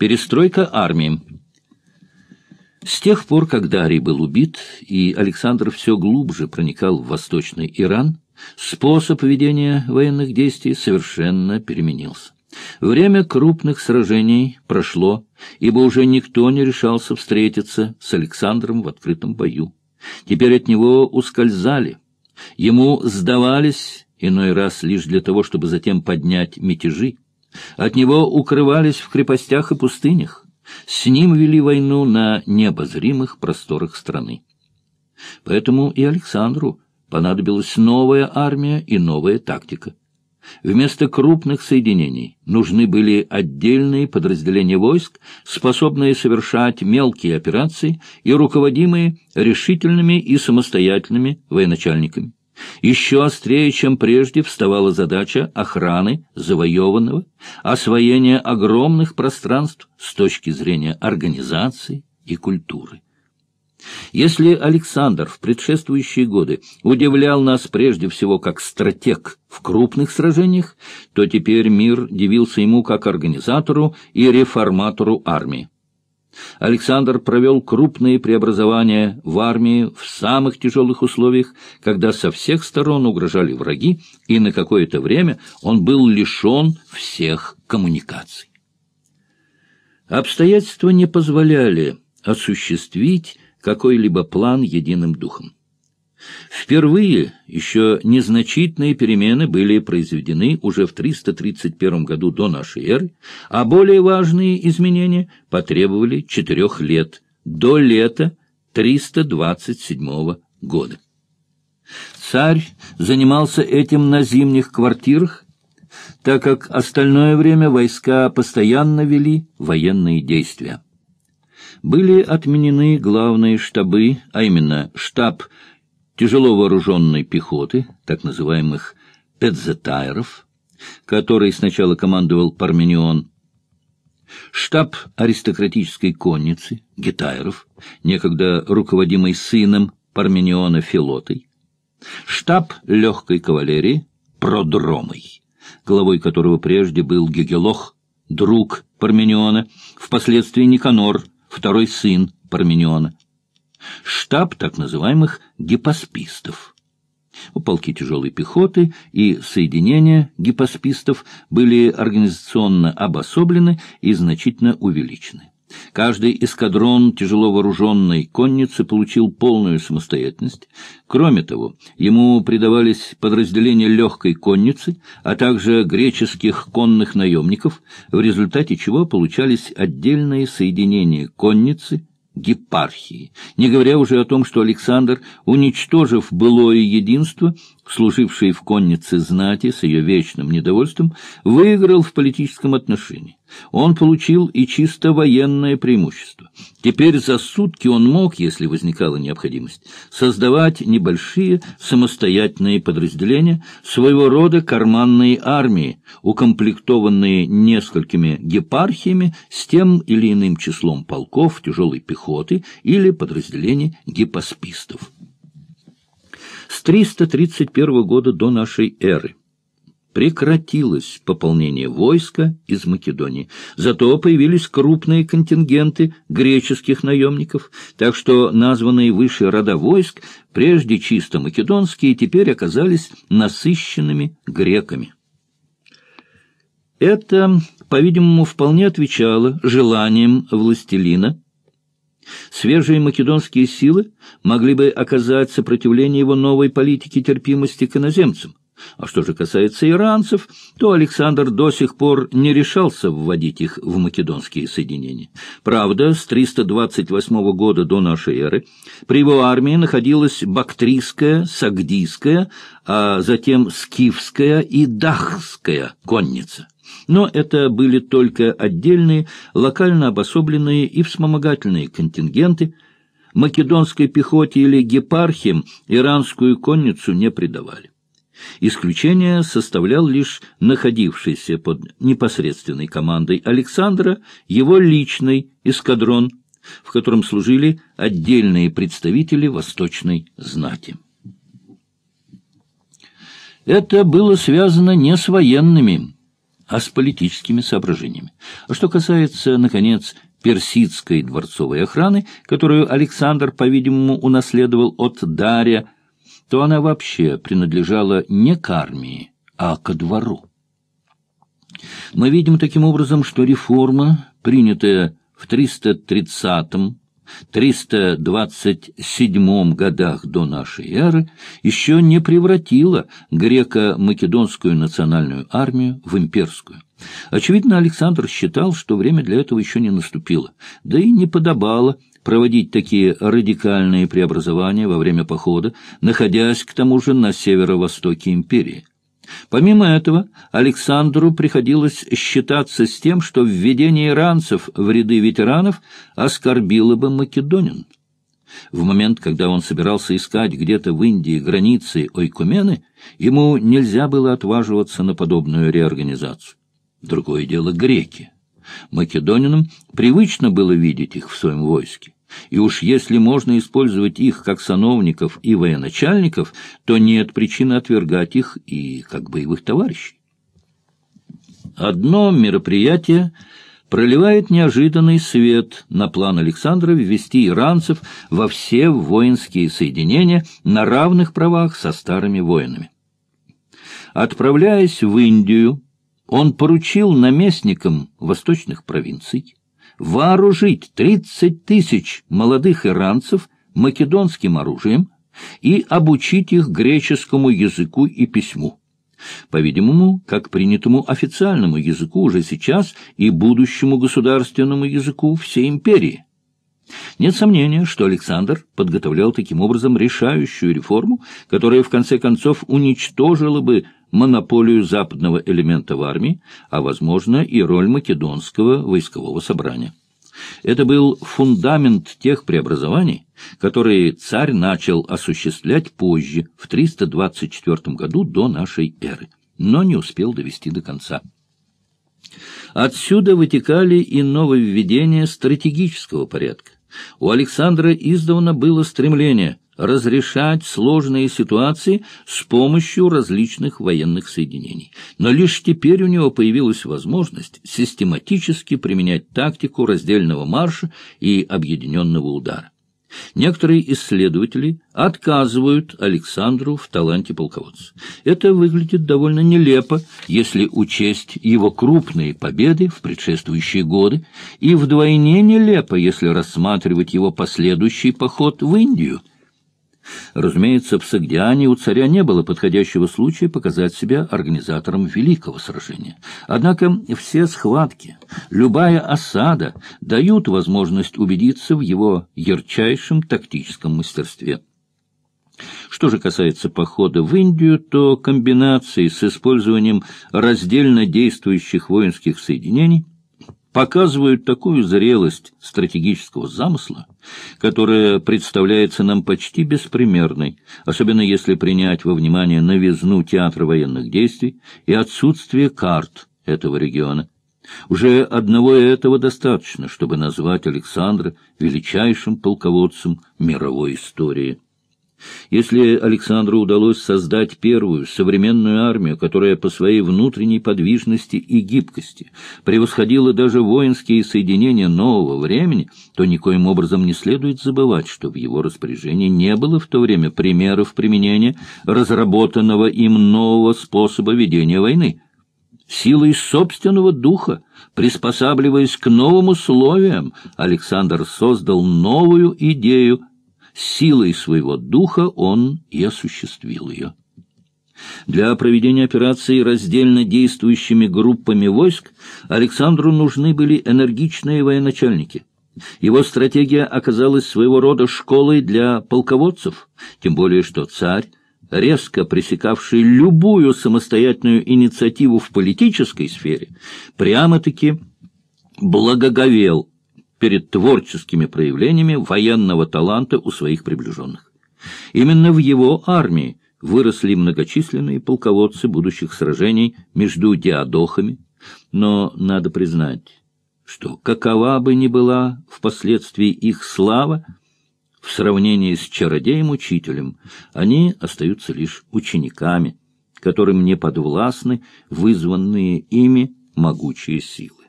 Перестройка армии. С тех пор, как Дарий был убит, и Александр все глубже проникал в Восточный Иран, способ ведения военных действий совершенно переменился. Время крупных сражений прошло, ибо уже никто не решался встретиться с Александром в открытом бою. Теперь от него ускользали, ему сдавались, иной раз лишь для того, чтобы затем поднять мятежи. От него укрывались в крепостях и пустынях. С ним вели войну на необозримых просторах страны. Поэтому и Александру понадобилась новая армия и новая тактика. Вместо крупных соединений нужны были отдельные подразделения войск, способные совершать мелкие операции и руководимые решительными и самостоятельными военачальниками. Еще острее, чем прежде, вставала задача охраны завоеванного, освоения огромных пространств с точки зрения организации и культуры. Если Александр в предшествующие годы удивлял нас прежде всего как стратег в крупных сражениях, то теперь мир дивился ему как организатору и реформатору армии. Александр провел крупные преобразования в армии в самых тяжелых условиях, когда со всех сторон угрожали враги, и на какое-то время он был лишен всех коммуникаций. Обстоятельства не позволяли осуществить какой-либо план единым духом. Впервые еще незначительные перемены были произведены уже в 331 году до нашей эры, а более важные изменения потребовали четырех лет, до лета 327 года. Царь занимался этим на зимних квартирах, так как остальное время войска постоянно вели военные действия были отменены главные штабы, а именно штаб тяжело вооруженной пехоты, так называемых педзетайров, который сначала командовал Парменион, штаб аристократической конницы, гетайров, некогда руководимый сыном Пармениона Филотой, штаб легкой кавалерии, продромой, главой которого прежде был Гегелох, друг Пармениона, впоследствии Никанор, второй сын Пармениона. Штаб так называемых гипоспистов. Полки тяжелой пехоты и соединения гипоспистов были организационно обособлены и значительно увеличены. Каждый эскадрон тяжело вооруженной конницы получил полную самостоятельность. Кроме того, ему придавались подразделения легкой конницы, а также греческих конных наемников, в результате чего получались отдельные соединения конницы, гепархии, не говоря уже о том, что Александр, уничтожив былое единство, служившее в коннице знати с ее вечным недовольством, выиграл в политическом отношении. Он получил и чисто военное преимущество. Теперь за сутки он мог, если возникала необходимость, создавать небольшие самостоятельные подразделения, своего рода карманные армии, укомплектованные несколькими гепархиями с тем или иным числом полков тяжелой пехоты или подразделений гипоспистов. С 331 года до нашей эры прекратилось пополнение войска из Македонии. Зато появились крупные контингенты греческих наемников, так что названные выше рода войск, прежде чисто македонские, теперь оказались насыщенными греками. Это, по-видимому, вполне отвечало желаниям властелина. Свежие македонские силы могли бы оказать сопротивление его новой политике терпимости к иноземцам. А что же касается иранцев, то Александр до сих пор не решался вводить их в македонские соединения. Правда, с 328 года до нашей эры при его армии находилась бактрийская, сагдийская, а затем скифская и дахская конница. Но это были только отдельные, локально обособленные и вспомогательные контингенты. Македонской пехоте или гепархиям иранскую конницу не придавали. Исключение составлял лишь находившийся под непосредственной командой Александра его личный эскадрон, в котором служили отдельные представители восточной знати. Это было связано не с военными, а с политическими соображениями. А что касается, наконец, персидской дворцовой охраны, которую Александр, по-видимому, унаследовал от Дария, то она вообще принадлежала не к армии, а ко двору. Мы видим таким образом, что реформа, принятая в 330 327 годах до нашей эры еще не превратила греко-македонскую национальную армию в имперскую. Очевидно, Александр считал, что время для этого еще не наступило, да и не подобало проводить такие радикальные преобразования во время похода, находясь к тому же на северо-востоке империи. Помимо этого, Александру приходилось считаться с тем, что введение иранцев в ряды ветеранов оскорбило бы македонин. В момент, когда он собирался искать где-то в Индии границы Ойкумены, ему нельзя было отваживаться на подобную реорганизацию. Другое дело греки. Македонинам привычно было видеть их в своем войске. И уж если можно использовать их как сановников и военачальников, то нет причины отвергать их и как боевых товарищей. Одно мероприятие проливает неожиданный свет на план Александра ввести иранцев во все воинские соединения на равных правах со старыми воинами. Отправляясь в Индию, он поручил наместникам восточных провинций вооружить 30 тысяч молодых иранцев македонским оружием и обучить их греческому языку и письму. По-видимому, как принятому официальному языку уже сейчас и будущему государственному языку всей империи. Нет сомнения, что Александр подготовлял таким образом решающую реформу, которая в конце концов уничтожила бы монополию западного элемента в армии, а, возможно, и роль македонского войскового собрания. Это был фундамент тех преобразований, которые царь начал осуществлять позже, в 324 году до нашей эры, но не успел довести до конца. Отсюда вытекали и нововведения стратегического порядка. У Александра издавна было стремление разрешать сложные ситуации с помощью различных военных соединений. Но лишь теперь у него появилась возможность систематически применять тактику раздельного марша и объединенного удара. Некоторые исследователи отказывают Александру в таланте полководца. Это выглядит довольно нелепо, если учесть его крупные победы в предшествующие годы, и вдвойне нелепо, если рассматривать его последующий поход в Индию – Разумеется, в Сагдиане у царя не было подходящего случая показать себя организатором великого сражения. Однако все схватки, любая осада дают возможность убедиться в его ярчайшем тактическом мастерстве. Что же касается похода в Индию, то комбинации с использованием раздельно действующих воинских соединений показывают такую зрелость стратегического замысла, которая представляется нам почти беспримерной, особенно если принять во внимание новизну театра военных действий и отсутствие карт этого региона. Уже одного этого достаточно, чтобы назвать Александра величайшим полководцем мировой истории. Если Александру удалось создать первую современную армию, которая по своей внутренней подвижности и гибкости превосходила даже воинские соединения нового времени, то никоим образом не следует забывать, что в его распоряжении не было в то время примеров применения разработанного им нового способа ведения войны. Силой собственного духа, приспосабливаясь к новым условиям, Александр создал новую идею силой своего духа он и осуществил ее. Для проведения операции раздельно действующими группами войск Александру нужны были энергичные военачальники. Его стратегия оказалась своего рода школой для полководцев, тем более что царь, резко пресекавший любую самостоятельную инициативу в политической сфере, прямо-таки благоговел перед творческими проявлениями военного таланта у своих приближенных. Именно в его армии выросли многочисленные полководцы будущих сражений между диадохами, но надо признать, что какова бы ни была впоследствии их слава, в сравнении с чародеем-учителем они остаются лишь учениками, которым не подвластны вызванные ими могучие силы.